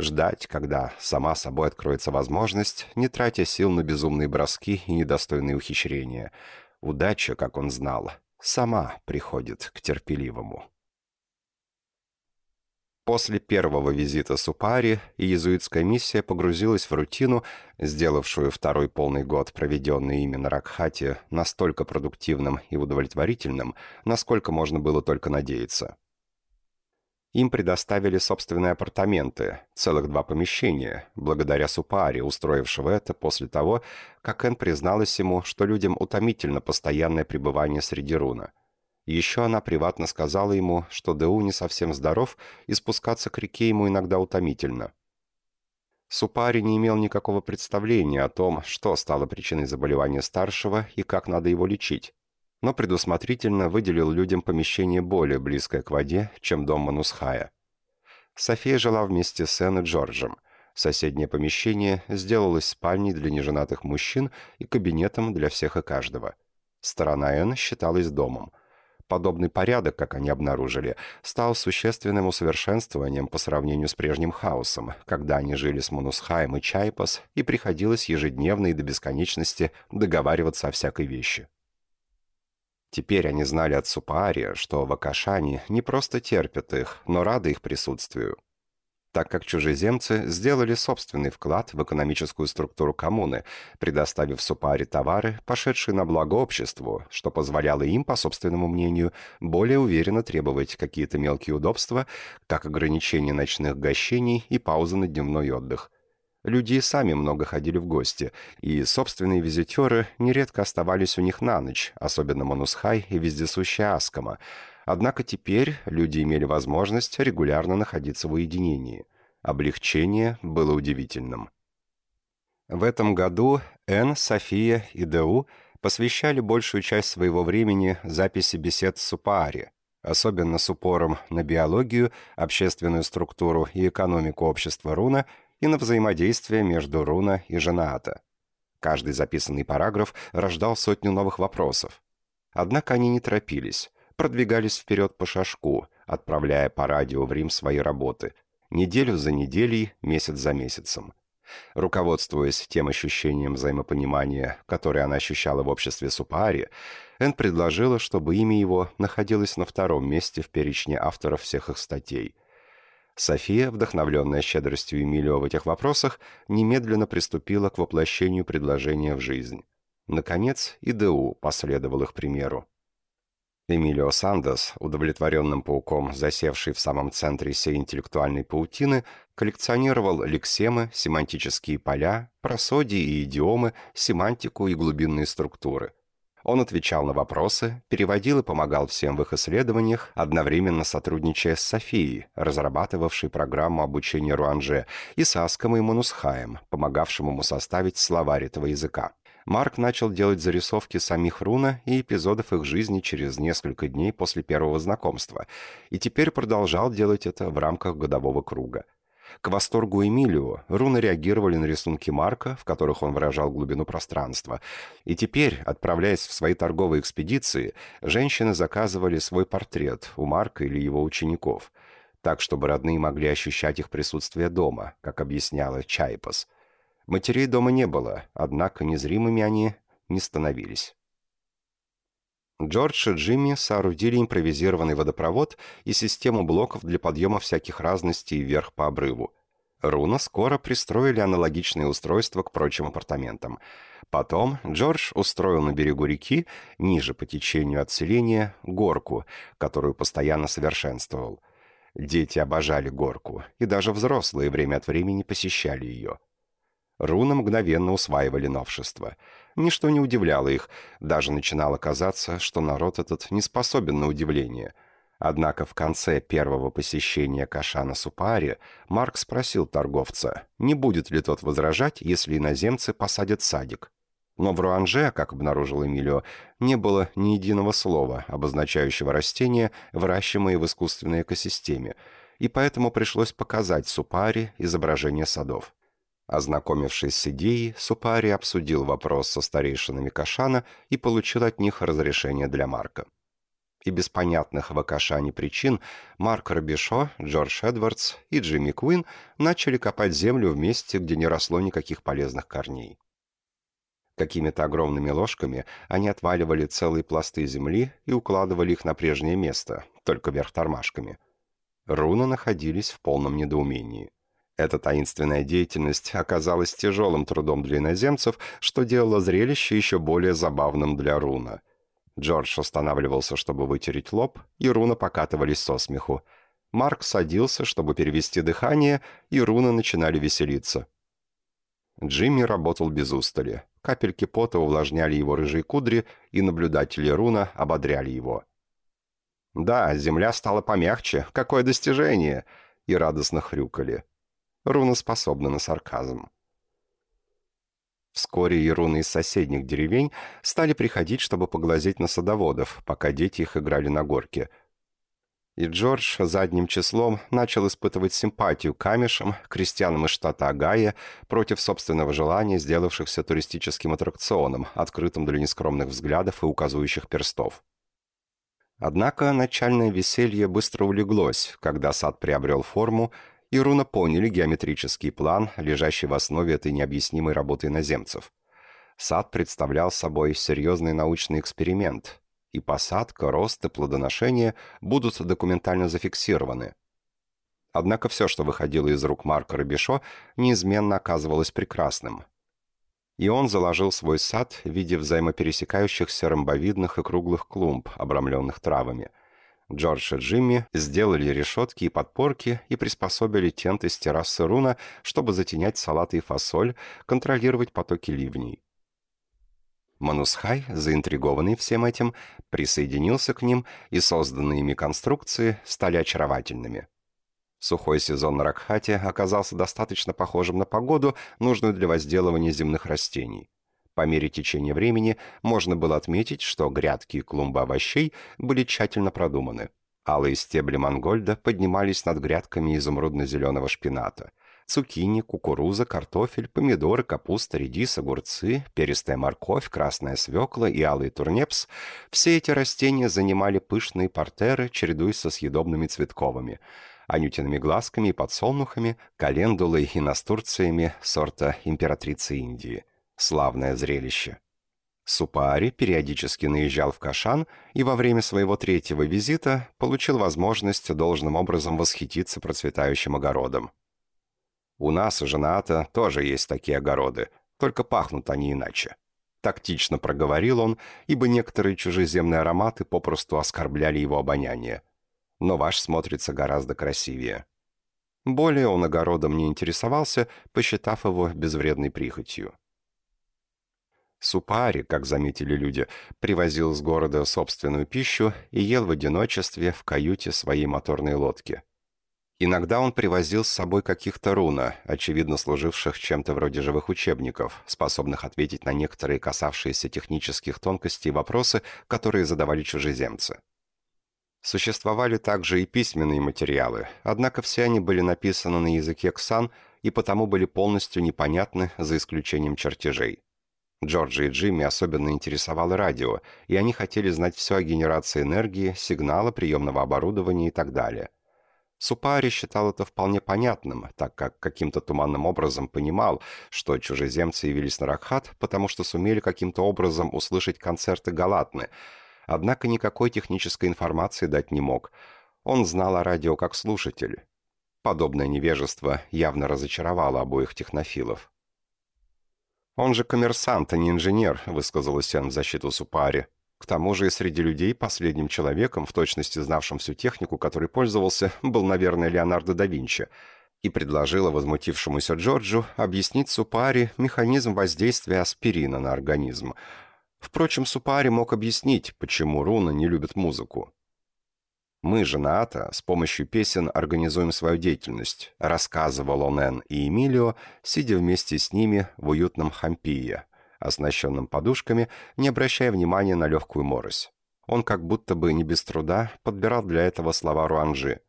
Ждать, когда сама собой откроется возможность, не тратя сил на безумные броски и недостойные ухищрения. Удача, как он знал, сама приходит к терпеливому. После первого визита Супари иезуитская миссия погрузилась в рутину, сделавшую второй полный год, проведенный ими на Ракхате, настолько продуктивным и удовлетворительным, насколько можно было только надеяться. Им предоставили собственные апартаменты, целых два помещения, благодаря Супари, устроившего это после того, как Эн призналась ему, что людям утомительно постоянное пребывание среди руна – еще она приватно сказала ему, что Дэу не совсем здоров, и спускаться к реке ему иногда утомительно. Супари не имел никакого представления о том, что стало причиной заболевания старшего и как надо его лечить, но предусмотрительно выделил людям помещение более близкое к воде, чем дом Манусхая. София жила вместе с Энн и Джорджем. Соседнее помещение сделалось спальней для неженатых мужчин и кабинетом для всех и каждого. Сторона Энн считалась домом – подобный порядок, как они обнаружили, стал существенным усовершенствованием по сравнению с прежним хаосом, когда они жили с Монусхаем и Чайпас, и приходилось ежедневно и до бесконечности договариваться о всякой вещи. Теперь они знали от Супаария, что в Акашане не просто терпят их, но рады их присутствию так как чужеземцы сделали собственный вклад в экономическую структуру коммуны, предоставив Супаре товары, пошедшие на благо обществу, что позволяло им, по собственному мнению, более уверенно требовать какие-то мелкие удобства, как ограничение ночных гощений и паузы на дневной отдых. Люди и сами много ходили в гости, и собственные визитеры нередко оставались у них на ночь, особенно Манусхай и вездесущая Аскома. Однако теперь люди имели возможность регулярно находиться в уединении. Облегчение было удивительным. В этом году Н, София и Д.У. посвящали большую часть своего времени записи бесед с Супаари, особенно с упором на биологию, общественную структуру и экономику общества Руна и на взаимодействие между Руна и Женаата. Каждый записанный параграф рождал сотню новых вопросов. Однако они не торопились, продвигались вперед по шажку, отправляя по радио в Рим свои работы, неделю за неделей, месяц за месяцем. Руководствуясь тем ощущением взаимопонимания, которое она ощущала в обществе Супаари, Энн предложила, чтобы имя его находилось на втором месте в перечне авторов всех их статей. София, вдохновленная щедростью Эмилио в этих вопросах, немедленно приступила к воплощению предложения в жизнь. Наконец, и ДУ последовал их примеру. Эмилио Сандос, удовлетворенным пауком, засевший в самом центре всей интеллектуальной паутины, коллекционировал лексемы, семантические поля, просодии и идиомы, семантику и глубинные структуры. Он отвечал на вопросы, переводил и помогал всем в их исследованиях, одновременно сотрудничая с Софией, разрабатывавшей программу обучения Руанже, и с Аском и Манусхаем, помогавшим ему составить словарь этого языка. Марк начал делать зарисовки самих Руна и эпизодов их жизни через несколько дней после первого знакомства, и теперь продолжал делать это в рамках годового круга. К восторгу Эмилио руны реагировали на рисунки Марка, в которых он выражал глубину пространства. И теперь, отправляясь в свои торговые экспедиции, женщины заказывали свой портрет у Марка или его учеников, так, чтобы родные могли ощущать их присутствие дома, как объясняла Чайпас – Матерей дома не было, однако незримыми они не становились. Джордж и Джимми соорудили импровизированный водопровод и систему блоков для подъема всяких разностей вверх по обрыву. Руна скоро пристроили аналогичные устройства к прочим апартаментам. Потом Джордж устроил на берегу реки, ниже по течению от селения, горку, которую постоянно совершенствовал. Дети обожали горку, и даже взрослые время от времени посещали ее. Руны мгновенно усваивали новшества. Ничто не удивляло их, даже начинало казаться, что народ этот не способен на удивление. Однако в конце первого посещения Кашана Супари Марк спросил торговца, не будет ли тот возражать, если иноземцы посадят садик. Но в Руанже, как обнаружил Эмилио, не было ни единого слова, обозначающего растения, выращиваемые в искусственной экосистеме, и поэтому пришлось показать Супари изображение садов. Ознакомившись с идеей, Супари обсудил вопрос со старейшинами Кашана и получил от них разрешение для Марка. И без понятных в Акашане причин Марк Робишо, Джордж Эдвардс и Джимми Куин начали копать землю в месте, где не росло никаких полезных корней. Какими-то огромными ложками они отваливали целые пласты земли и укладывали их на прежнее место, только вверх тормашками. Руны находились в полном недоумении. Эта таинственная деятельность оказалась тяжелым трудом для иноземцев, что делало зрелище еще более забавным для Руна. Джордж останавливался, чтобы вытереть лоб, и Руна покатывались со смеху. Марк садился, чтобы перевести дыхание, и Руна начинали веселиться. Джимми работал без устали. Капельки пота увлажняли его рыжие кудри, и наблюдатели Руна ободряли его. «Да, земля стала помягче. Какое достижение!» И радостно хрюкали. Руна способна на сарказм. Вскоре и руны из соседних деревень стали приходить, чтобы поглазеть на садоводов, пока дети их играли на горке. И Джордж задним числом начал испытывать симпатию к амишам, крестьянам из штата Агая, против собственного желания, сделавшихся туристическим аттракционом, открытым для нескромных взглядов и указывающих перстов. Однако начальное веселье быстро улеглось, когда сад приобрел форму, и Руна поняли геометрический план, лежащий в основе этой необъяснимой работы иноземцев. Сад представлял собой серьезный научный эксперимент, и посадка, рост и плодоношение будут документально зафиксированы. Однако все, что выходило из рук Марка Рабишо, неизменно оказывалось прекрасным. И он заложил свой сад в виде взаимопересекающихся ромбовидных и круглых клумб, обрамленных травами – Джордж и Джимми сделали решетки и подпорки и приспособили тенты с террасы руна, чтобы затенять салаты и фасоль, контролировать потоки ливней. Манусхай, заинтригованный всем этим, присоединился к ним, и созданные ими конструкции стали очаровательными. Сухой сезон на Ракхате оказался достаточно похожим на погоду, нужную для возделывания земных растений. По мере течения времени можно было отметить, что грядки и клумбы овощей были тщательно продуманы. Алые стебли мангольда поднимались над грядками изумрудно-зеленого шпината. Цукини, кукуруза, картофель, помидоры, капуста, редис, огурцы, перистая морковь, красная свекла и алый турнепс – все эти растения занимали пышные портеры, чередуясь со съедобными цветковыми – анютиными глазками и подсолнухами, календулой и настурциями сорта императрицы Индии. Славное зрелище. Супаари периодически наезжал в Кашан и во время своего третьего визита получил возможность должным образом восхититься процветающим огородом. «У нас, у Женаата, тоже есть такие огороды, только пахнут они иначе». Тактично проговорил он, ибо некоторые чужеземные ароматы попросту оскорбляли его обоняние но ваш смотрится гораздо красивее. Более он огородом не интересовался, посчитав его безвредной прихотью. Супари, как заметили люди, привозил с города собственную пищу и ел в одиночестве в каюте своей моторной лодки. Иногда он привозил с собой каких-то руна, очевидно служивших чем-то вроде живых учебников, способных ответить на некоторые касавшиеся технических тонкостей вопросы, которые задавали чужеземцы. Существовали также и письменные материалы, однако все они были написаны на языке ксан и потому были полностью непонятны, за исключением чертежей. Джорджи и Джимми особенно интересовало радио, и они хотели знать все о генерации энергии, сигнала, приемного оборудования и так далее. Супари считал это вполне понятным, так как каким-то туманным образом понимал, что чужеземцы явились на Ракхат, потому что сумели каким-то образом услышать концерты Галатны – однако никакой технической информации дать не мог. Он знал о радио как слушатель. Подобное невежество явно разочаровало обоих технофилов. «Он же коммерсант, а не инженер», — высказал Сен в защиту Супари. К тому же и среди людей последним человеком, в точности знавшим всю технику, которой пользовался, был, наверное, Леонардо да Винчи, и предложила возмутившемуся Джорджу объяснить Супари механизм воздействия аспирина на организм — Впрочем, Супари мог объяснить, почему Руна не любит музыку. «Мы же на Ата с помощью песен организуем свою деятельность», рассказывал он Энн и Эмилио, сидя вместе с ними в уютном хампие, оснащенном подушками, не обращая внимания на легкую морось. Он как будто бы не без труда подбирал для этого слова Руанжи.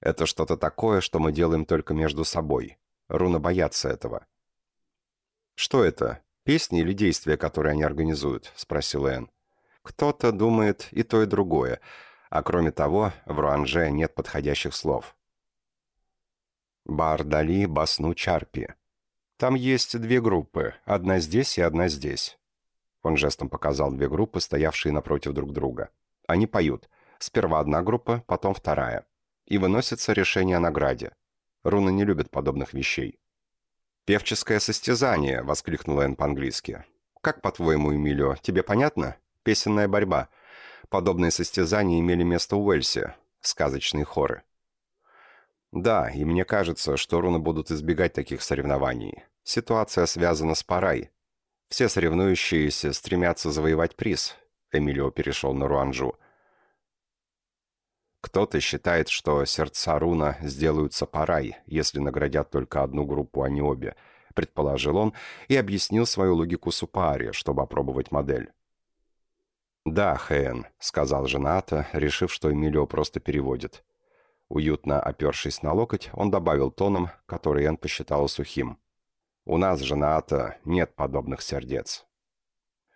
«Это что-то такое, что мы делаем только между собой. Руна боятся этого». «Что это?» «Песни или действия, которые они организуют?» – спросил Энн. «Кто-то думает и то, и другое. А кроме того, в Руанже нет подходящих слов». Бардали, Басну, Чарпи. Там есть две группы, одна здесь и одна здесь. Он жестом показал две группы, стоявшие напротив друг друга. Они поют. Сперва одна группа, потом вторая. И выносится решение о награде. Руны не любят подобных вещей. «Певческое состязание!» — воскликнул Энн по-английски. «Как, по-твоему, Эмилио, тебе понятно? Песенная борьба. Подобные состязания имели место в Уэльсе. Сказочные хоры». «Да, и мне кажется, что руны будут избегать таких соревнований. Ситуация связана с парой. Все соревнующиеся стремятся завоевать приз». Эмилио перешел на Руанжу. Кто-то считает, что сердца руна сделаются парай, если наградят только одну группу, а не обе, предположил он и объяснил свою логику Супаари, чтобы опробовать модель. «Да, Хэн», — сказал жената, решив, что Эмилио просто переводит. Уютно опершись на локоть, он добавил тоном, который Эн посчитал сухим. «У нас, жената, нет подобных сердец».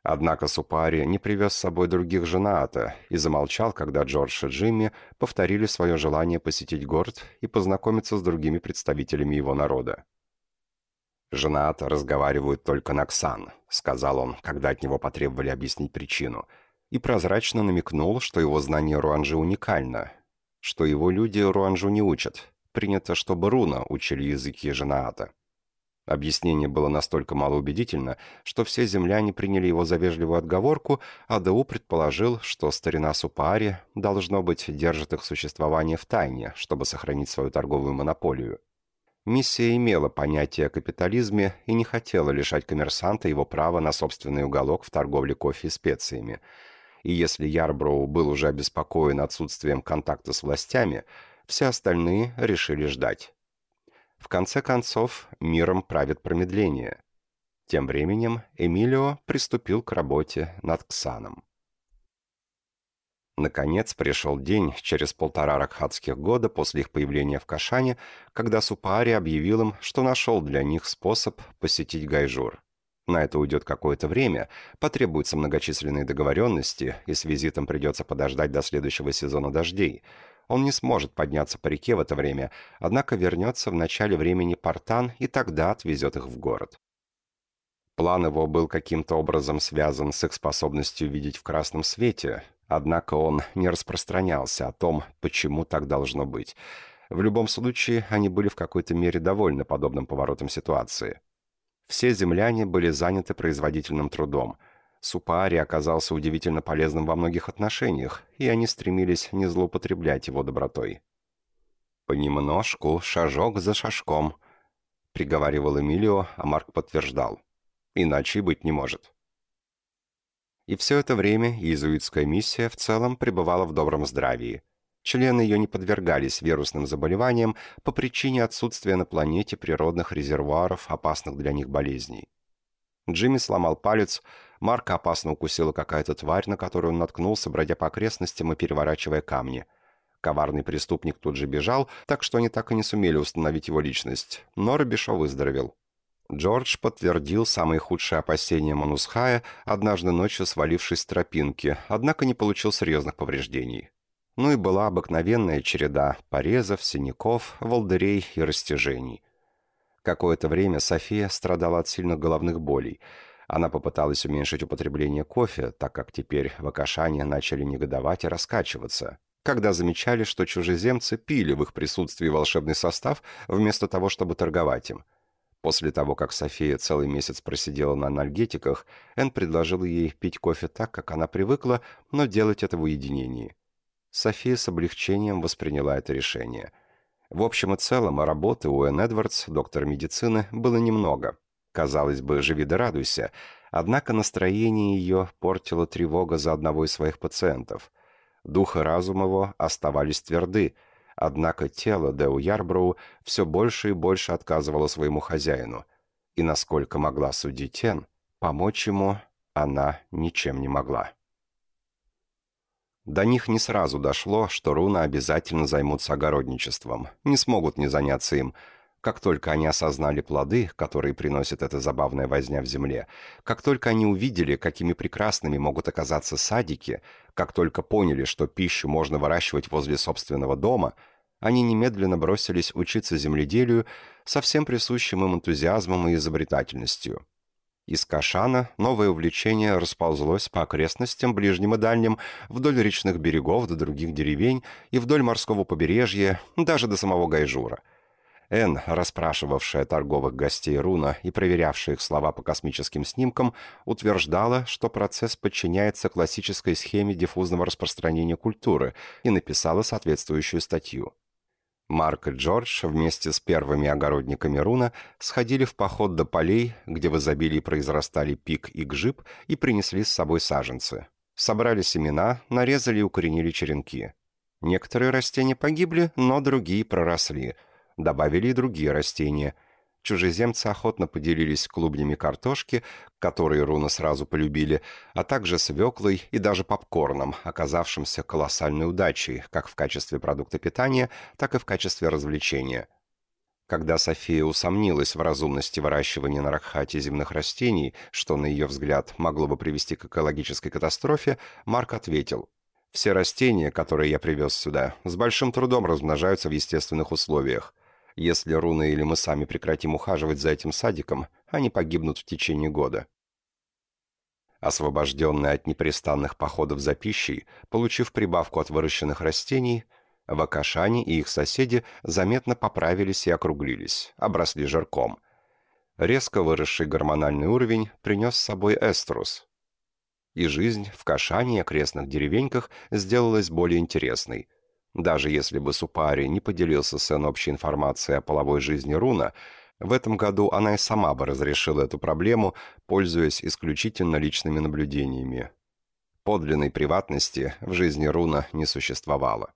Однако Супари не привез с собой других женаата и замолчал, когда Джордж и Джимми повторили свое желание посетить город и познакомиться с другими представителями его народа. «Женаат разговаривают только на Ксан», — сказал он, когда от него потребовали объяснить причину, и прозрачно намекнул, что его знание Руанжи уникально, что его люди Руанжу не учат. Принято, чтобы Руна учили языки Женаата. Объяснение было настолько малоубедительно, что все земляне приняли его за вежливую отговорку, а ДУ предположил, что старина Супаари, должно быть, держит их существование в тайне, чтобы сохранить свою торговую монополию. Миссия имела понятие о капитализме и не хотела лишать коммерсанта его права на собственный уголок в торговле кофе и специями. И если Ярброу был уже обеспокоен отсутствием контакта с властями, все остальные решили ждать. В конце концов, миром правит промедление. Тем временем Эмилио приступил к работе над Ксаном. Наконец пришел день, через полтора ракхатских года после их появления в Кашане, когда Супаари объявил им, что нашел для них способ посетить Гайжур. На это уйдет какое-то время, потребуются многочисленные договоренности, и с визитом придется подождать до следующего сезона дождей – он не сможет подняться по реке в это время, однако вернется в начале времени Портан и тогда отвезет их в город. План его был каким-то образом связан с их способностью видеть в красном свете, однако он не распространялся о том, почему так должно быть. В любом случае, они были в какой-то мере довольны подобным поворотом ситуации. Все земляне были заняты производительным трудом – Супаари оказался удивительно полезным во многих отношениях, и они стремились не злоупотреблять его добротой. «Понемножку, шажок за шажком», — приговаривал Эмилио, а Марк подтверждал. «Иначе быть не может». И все это время иезуитская миссия в целом пребывала в добром здравии. Члены ее не подвергались вирусным заболеваниям по причине отсутствия на планете природных резервуаров опасных для них болезней. Джимми сломал палец, Марка опасно укусила какая-то тварь, на которую он наткнулся, бродя по окрестностям и переворачивая камни. Коварный преступник тут же бежал, так что они так и не сумели установить его личность. Но Робишо выздоровел. Джордж подтвердил самые худшие опасения Манусхая, однажды ночью свалившись с тропинки, однако не получил серьезных повреждений. Ну и была обыкновенная череда порезов, синяков, волдырей и растяжений. Какое-то время София страдала от сильных головных болей. Она попыталась уменьшить употребление кофе, так как теперь в Акашане начали негодовать и раскачиваться, когда замечали, что чужеземцы пили в их присутствии волшебный состав, вместо того, чтобы торговать им. После того, как София целый месяц просидела на анальгетиках, Энн предложил ей пить кофе так, как она привыкла, но делать это в уединении. София с облегчением восприняла это решение – в общем и целом, работы у Энн Эдвардс, доктора медицины, было немного. Казалось бы, живи да радуйся. Однако настроение ее портила тревога за одного из своих пациентов. Дух и разум его оставались тверды, однако тело Деу Ярброу все больше и больше отказывало своему хозяину. И, насколько могла судить Энн, помочь ему она ничем не могла. До них не сразу дошло, что руны обязательно займутся огородничеством, не смогут не заняться им. Как только они осознали плоды, которые приносит эта забавная возня в земле, как только они увидели, какими прекрасными могут оказаться садики, как только поняли, что пищу можно выращивать возле собственного дома, они немедленно бросились учиться земледелию со всем присущим им энтузиазмом и изобретательностью. Из Кашана новое увлечение расползлось по окрестностям ближним и дальним, вдоль речных берегов до других деревень и вдоль морского побережья, даже до самого Гайжура. Эн, расспрашивавшая торговых гостей Руна и проверявшая их слова по космическим снимкам, утверждала, что процесс подчиняется классической схеме диффузного распространения культуры и написала соответствующую статью. Марк и Джордж вместе с первыми огородниками Руна сходили в поход до полей, где в изобилии произрастали пик и гжиб, и принесли с собой саженцы. Собрали семена, нарезали и укоренили черенки. Некоторые растения погибли, но другие проросли. Добавили и другие растения – Чужеземцы охотно поделились клубнями картошки, которые руны сразу полюбили, а также свеклой и даже попкорном, оказавшимся колоссальной удачей как в качестве продукта питания, так и в качестве развлечения. Когда София усомнилась в разумности выращивания на Ракхате земных растений, что, на ее взгляд, могло бы привести к экологической катастрофе, Марк ответил – все растения, которые я привез сюда, с большим трудом размножаются в естественных условиях. Если руны или мы сами прекратим ухаживать за этим садиком, они погибнут в течение года. Освобожденные от непрестанных походов за пищей, получив прибавку от выращенных растений, Вакашани и их соседи заметно поправились и округлились, обросли жирком. Резко выросший гормональный уровень принес с собой эструс. И жизнь в Кашане и окрестных деревеньках сделалась более интересной. Даже если бы Супари не поделился с Эн общей информацией о половой жизни Руна, в этом году она и сама бы разрешила эту проблему, пользуясь исключительно личными наблюдениями. Подлинной приватности в жизни Руна не существовало.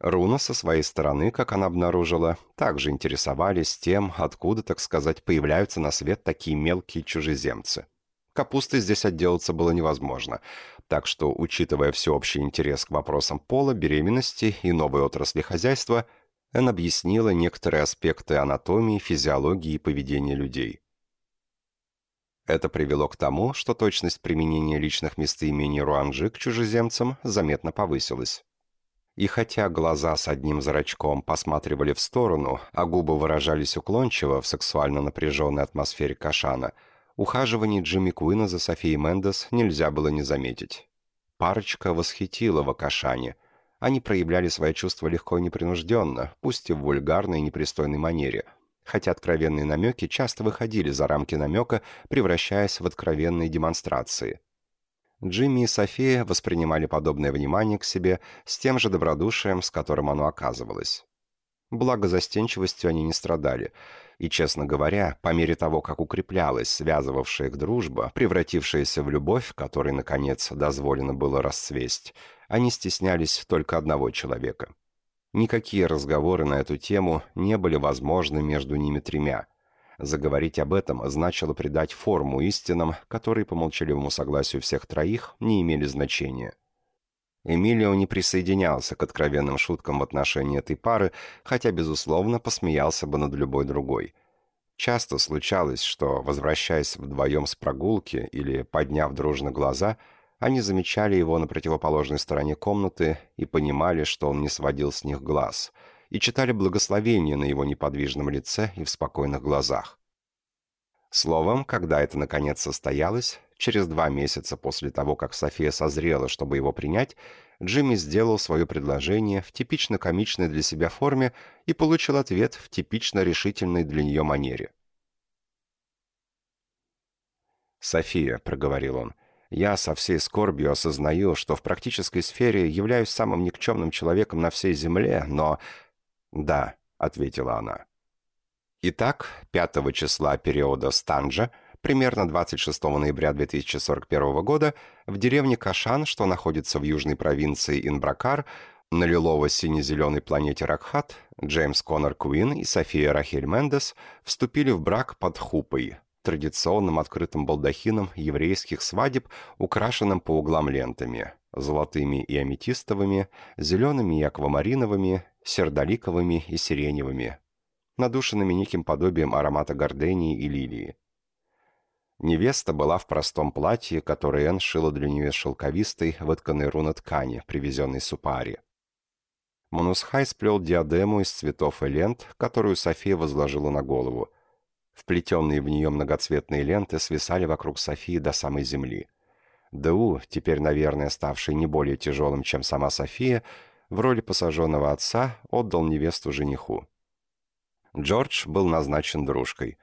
Руна со своей стороны, как она обнаружила, также интересовались тем, откуда, так сказать, появляются на свет такие мелкие чужеземцы. Капустой здесь отделаться было невозможно, так что, учитывая всеобщий интерес к вопросам пола, беременности и новой отрасли хозяйства, Эн объяснила некоторые аспекты анатомии, физиологии и поведения людей. Это привело к тому, что точность применения личных местоимений Руанжи к чужеземцам заметно повысилась. И хотя глаза с одним зрачком посматривали в сторону, а губы выражались уклончиво в сексуально напряженной атмосфере Кашана, ухаживаний Джимми Куина за Софией Мендес нельзя было не заметить. Парочка восхитила в Акашане. Они проявляли свои чувства легко и непринужденно, пусть и в вульгарной и непристойной манере, хотя откровенные намеки часто выходили за рамки намека, превращаясь в откровенные демонстрации – Джимми и София воспринимали подобное внимание к себе с тем же добродушием, с которым оно оказывалось. Благо застенчивостью они не страдали, и, честно говоря, по мере того, как укреплялась связывавшая их дружба, превратившаяся в любовь, которой, наконец, дозволено было расцвесть, они стеснялись только одного человека. Никакие разговоры на эту тему не были возможны между ними тремя – Заговорить об этом значило придать форму истинам, которые по молчаливому согласию всех троих не имели значения. Эмилио не присоединялся к откровенным шуткам в отношении этой пары, хотя, безусловно, посмеялся бы над любой другой. Часто случалось, что, возвращаясь вдвоем с прогулки или подняв дружно глаза, они замечали его на противоположной стороне комнаты и понимали, что он не сводил с них глаз – и читали благословение на его неподвижном лице и в спокойных глазах. Словом, когда это наконец состоялось, через два месяца после того, как София созрела, чтобы его принять, Джимми сделал свое предложение в типично комичной для себя форме и получил ответ в типично решительной для нее манере. «София», — проговорил он, — «я со всей скорбью осознаю, что в практической сфере являюсь самым никчемным человеком на всей земле, но «Да», — ответила она. Итак, 5 числа периода Станджа, примерно 26 ноября 2041 года, в деревне Кашан, что находится в южной провинции Инбракар, на лилово-сине-зеленой планете Ракхат, Джеймс Коннор Куин и София Рахель Мендес вступили в брак под хупой, традиционным открытым балдахином еврейских свадеб, украшенным по углам лентами, золотыми и аметистовыми, зелеными и аквамариновыми, сердоликовыми и сиреневыми, надушенными неким подобием аромата гордении и лилии. Невеста была в простом платье, которое Энн шила для нее шелковистой, вытканной руна ткани, привезенной с Упари. Манусхай сплел диадему из цветов и лент, которую София возложила на голову. Вплетенные в нее многоцветные ленты свисали вокруг Софии до самой земли. Ду, теперь, наверное, ставший не более тяжелым, чем сама София, в роли посаженного отца отдал невесту жениху. Джордж был назначен дружкой.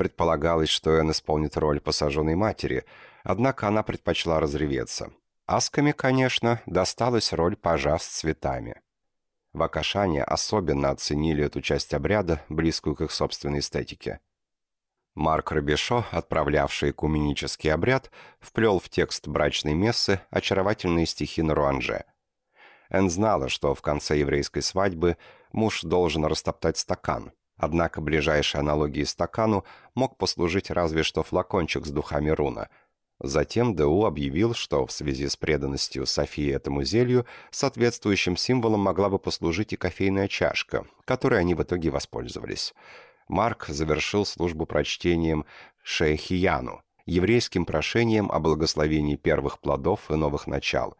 Предполагалось, что Энн исполнит роль посаженной матери, однако она предпочла разреветься. Асками, конечно, досталась роль пажа с цветами. В Акашане особенно оценили эту часть обряда, близкую к их собственной эстетике. Марк Робешо, отправлявший куменический обряд, вплел в текст брачной мессы очаровательные стихи на руанже – Эн знала, что в конце еврейской свадьбы муж должен растоптать стакан. Однако ближайшей аналогией стакану мог послужить разве что флакончик с духами руна. Затем Д.У. объявил, что в связи с преданностью Софии этому зелью соответствующим символом могла бы послужить и кофейная чашка, которой они в итоге воспользовались. Марк завершил службу прочтением «Шейхияну», еврейским прошением о благословении первых плодов и новых начал,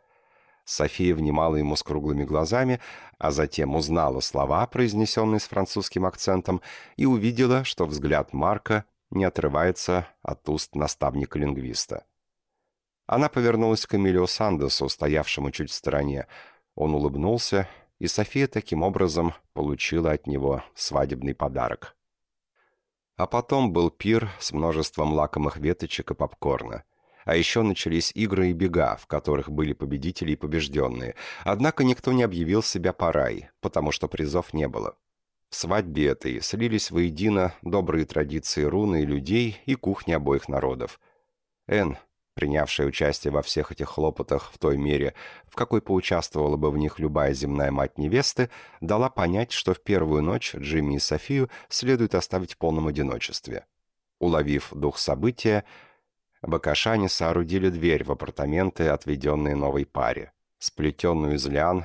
София внимала ему с круглыми глазами, а затем узнала слова, произнесенные с французским акцентом, и увидела, что взгляд Марка не отрывается от уст наставника-лингвиста. Она повернулась к Эмилио Сандесу, стоявшему чуть в стороне. Он улыбнулся, и София таким образом получила от него свадебный подарок. А потом был пир с множеством лакомых веточек и попкорна. А еще начались игры и бега, в которых были победители и побежденные. Однако никто не объявил себя парай, потому что призов не было. В свадьбе этой слились воедино добрые традиции руны и людей и кухни обоих народов. Эн, принявшая участие во всех этих хлопотах в той мере, в какой поучаствовала бы в них любая земная мать невесты, дала понять, что в первую ночь Джимми и Софию следует оставить в полном одиночестве. Уловив дух события, бакашане соорудили дверь в апартаменты, отведенные новой паре, сплетенную из лиан,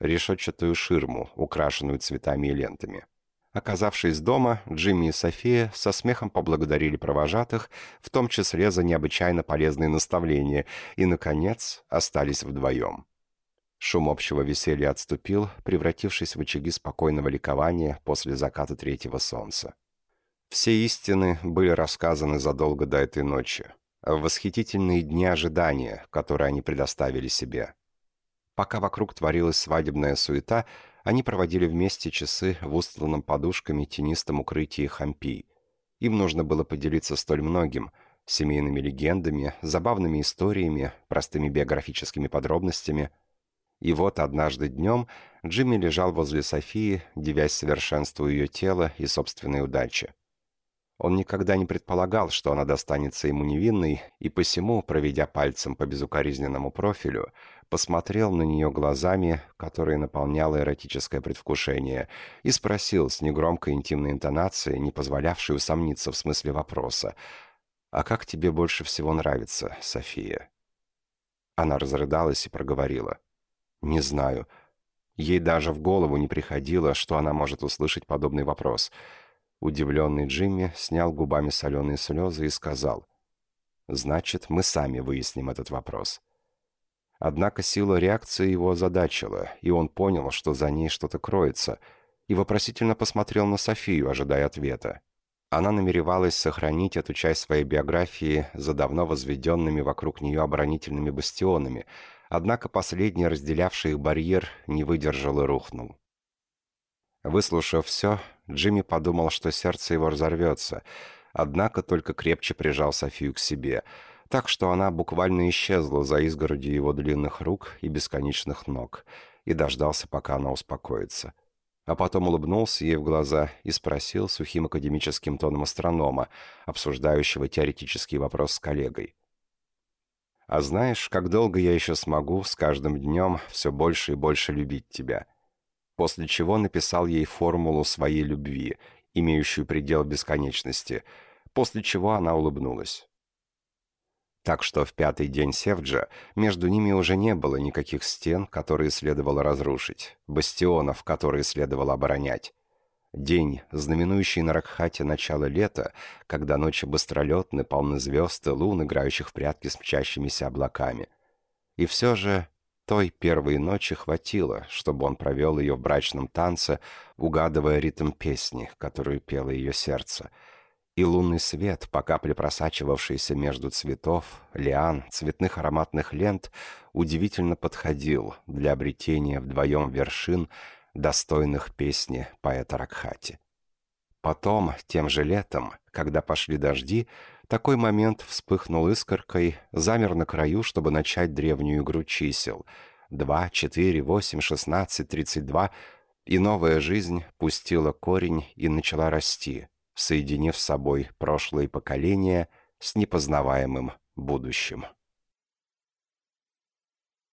решетчатую ширму, украшенную цветами и лентами. Оказавшись дома, Джимми и София со смехом поблагодарили провожатых, в том числе за необычайно полезные наставления, и, наконец, остались вдвоем. Шум общего веселья отступил, превратившись в очаги спокойного ликования после заката третьего солнца. Все истины были рассказаны задолго до этой ночи, в восхитительные дни ожидания, которые они предоставили себе. Пока вокруг творилась свадебная суета, они проводили вместе часы в устланном подушками тенистом укрытии хампи. Им нужно было поделиться столь многим – семейными легендами, забавными историями, простыми биографическими подробностями. И вот однажды днем Джимми лежал возле Софии, девясь совершенству ее тела и собственной удачи. Он никогда не предполагал, что она достанется ему невинной, и посему, проведя пальцем по безукоризненному профилю, посмотрел на нее глазами, которые наполняло эротическое предвкушение, и спросил с негромкой интимной интонацией, не позволявшей усомниться в смысле вопроса, «А как тебе больше всего нравится, София?» Она разрыдалась и проговорила, «Не знаю». Ей даже в голову не приходило, что она может услышать подобный вопрос. Удивленный Джимми снял губами соленые слезы и сказал, «Значит, мы сами выясним этот вопрос». Однако сила реакции его озадачила, и он понял, что за ней что-то кроется, и вопросительно посмотрел на Софию, ожидая ответа. Она намеревалась сохранить эту часть своей биографии за давно возведенными вокруг нее оборонительными бастионами, однако последний, разделявший их барьер, не выдержал и рухнул. Выслушав все, Джимми подумал, что сердце его разорвется, однако только крепче прижал Софию к себе — так что она буквально исчезла за изгородью его длинных рук и бесконечных ног, и дождался, пока она успокоится. А потом улыбнулся ей в глаза и спросил сухим академическим тоном астронома, обсуждающего теоретический вопрос с коллегой. «А знаешь, как долго я еще смогу с каждым днем все больше и больше любить тебя?» После чего написал ей формулу своей любви, имеющую предел бесконечности, после чего она улыбнулась. Так что в пятый день Севджа между ними уже не было никаких стен, которые следовало разрушить, бастионов, которые следовало оборонять. День, знаменующий на Ракхате начало лета, когда ночи быстролетны, полны звезд и лун, играющих в прятки с мчащимися облаками. И все же той первой ночи хватило, чтобы он провел ее в брачном танце, угадывая ритм песни, которую пело ее сердце — и лунный свет, по капле просачивавшийся между цветов, лиан, цветных ароматных лент, удивительно подходил для обретения вдвоем вершин, достойных песни поэта Ракхати. Потом, тем же летом, когда пошли дожди, такой момент вспыхнул искоркой, замер на краю, чтобы начать древнюю игру чисел. Два, четыре, восемь, шестнадцать, тридцать два, и новая жизнь пустила корень и начала расти — соединив с собой прошлые поколения с непознаваемым будущим.